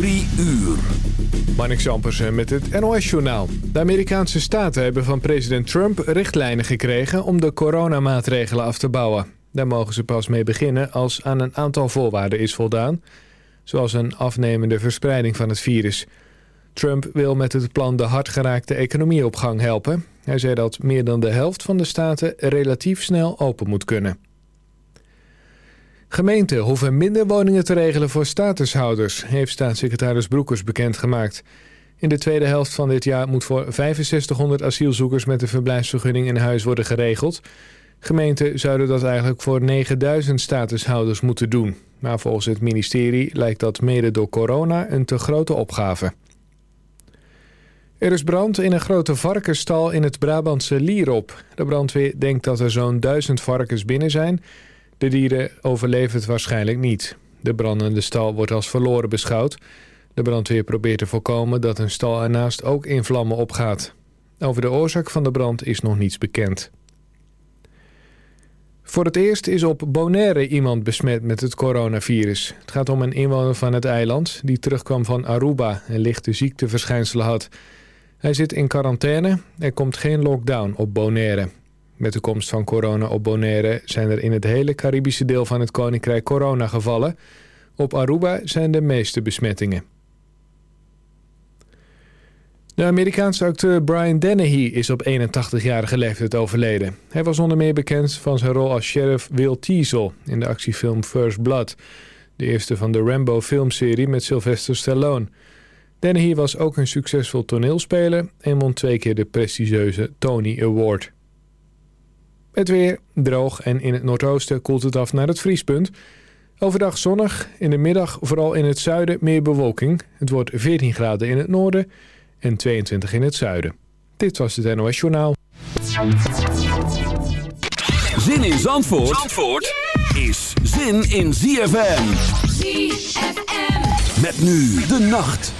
Drie uur. Zampersen met het NOS-journaal. De Amerikaanse staten hebben van president Trump richtlijnen gekregen... om de coronamaatregelen af te bouwen. Daar mogen ze pas mee beginnen als aan een aantal voorwaarden is voldaan... zoals een afnemende verspreiding van het virus. Trump wil met het plan de hardgeraakte economie op gang helpen. Hij zei dat meer dan de helft van de staten relatief snel open moet kunnen. Gemeenten hoeven minder woningen te regelen voor statushouders... heeft staatssecretaris Broekers bekendgemaakt. In de tweede helft van dit jaar moet voor 6500 asielzoekers... met een verblijfsvergunning in huis worden geregeld. Gemeenten zouden dat eigenlijk voor 9000 statushouders moeten doen. Maar volgens het ministerie lijkt dat mede door corona een te grote opgave. Er is brand in een grote varkensstal in het Brabantse Lierop. De brandweer denkt dat er zo'n duizend varkens binnen zijn... De dieren overleven het waarschijnlijk niet. De brandende stal wordt als verloren beschouwd. De brandweer probeert te voorkomen dat een stal ernaast ook in vlammen opgaat. Over de oorzaak van de brand is nog niets bekend. Voor het eerst is op Bonaire iemand besmet met het coronavirus. Het gaat om een inwoner van het eiland die terugkwam van Aruba en lichte ziekteverschijnselen had. Hij zit in quarantaine. Er komt geen lockdown op Bonaire. Met de komst van corona op Bonaire zijn er in het hele Caribische deel van het Koninkrijk corona gevallen. Op Aruba zijn de meeste besmettingen. De Amerikaanse acteur Brian Dennehy is op 81-jarige leeftijd overleden. Hij was onder meer bekend van zijn rol als sheriff Will Teasel in de actiefilm First Blood. De eerste van de Rambo filmserie met Sylvester Stallone. Dennehy was ook een succesvol toneelspeler en won twee keer de prestigieuze Tony Award. Het weer droog en in het noordoosten koelt het af naar het vriespunt. Overdag zonnig, in de middag vooral in het zuiden meer bewolking. Het wordt 14 graden in het noorden en 22 in het zuiden. Dit was het NOS Journaal. Zin in Zandvoort, Zandvoort is zin in ZFM. ZFM. Met nu de nacht.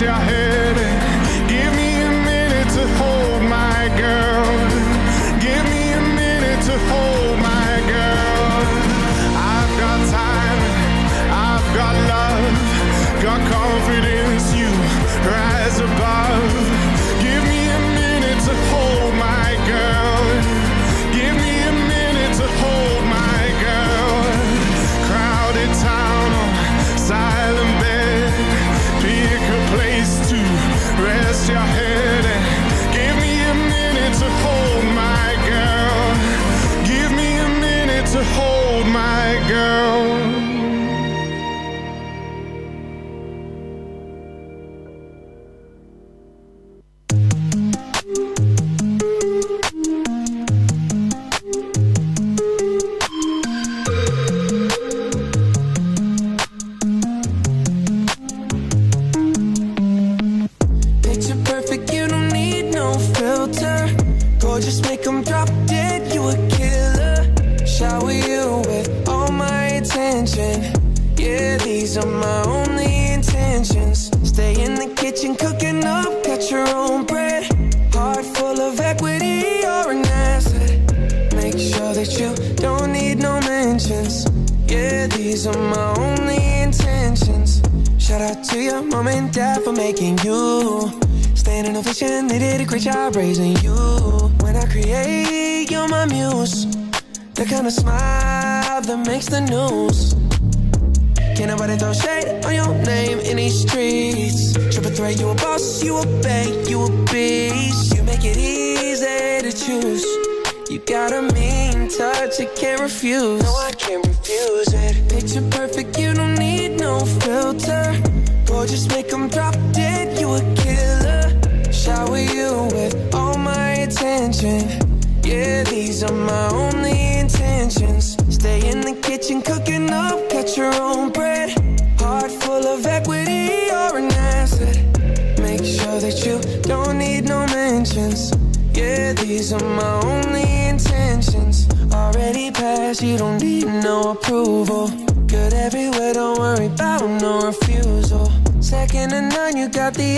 Rest your hold my girl.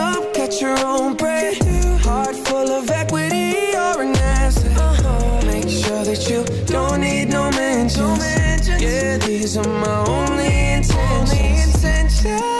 up, catch your own bread. Heart full of equity, you're an asset. Uh-huh. Make sure that you don't need no mentions. Yeah, these are my only intentions. That's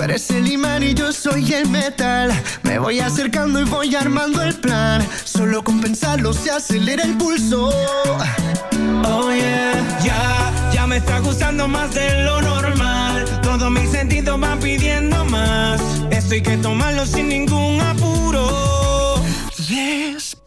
tú, eres el imán y yo soy el metal. Me voy acercando y voy armando el plan. Solo con pensarlo se acelera el pulso. Oh yeah, ya, ya me está gustando más de lo normal. Todos mis sentidos van pidiendo más. Esto hay que tomarlo sin ningún apuro.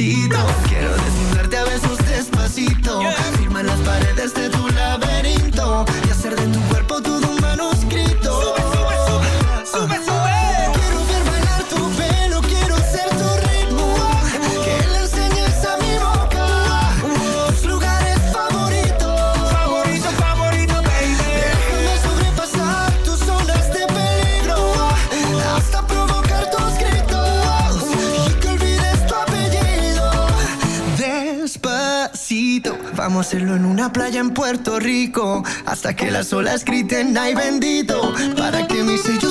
Despacito, hacerlo en una playa en Puerto Rico hasta que las olas griten ay bendito para que mi sello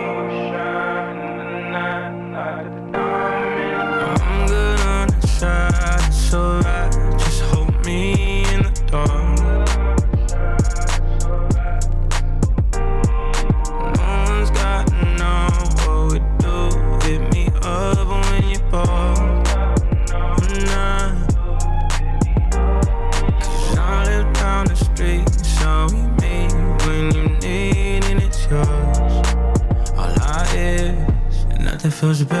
flashback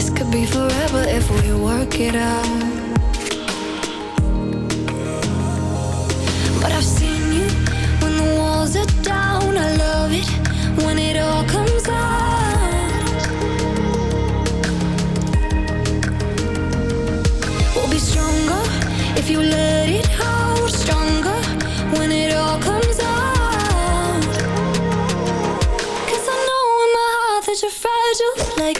This could be forever if we work it out. But I've seen you when the walls are down. I love it when it all comes out. We'll be stronger if you let it out. Stronger when it all comes out. Cause I know in my heart that you're fragile like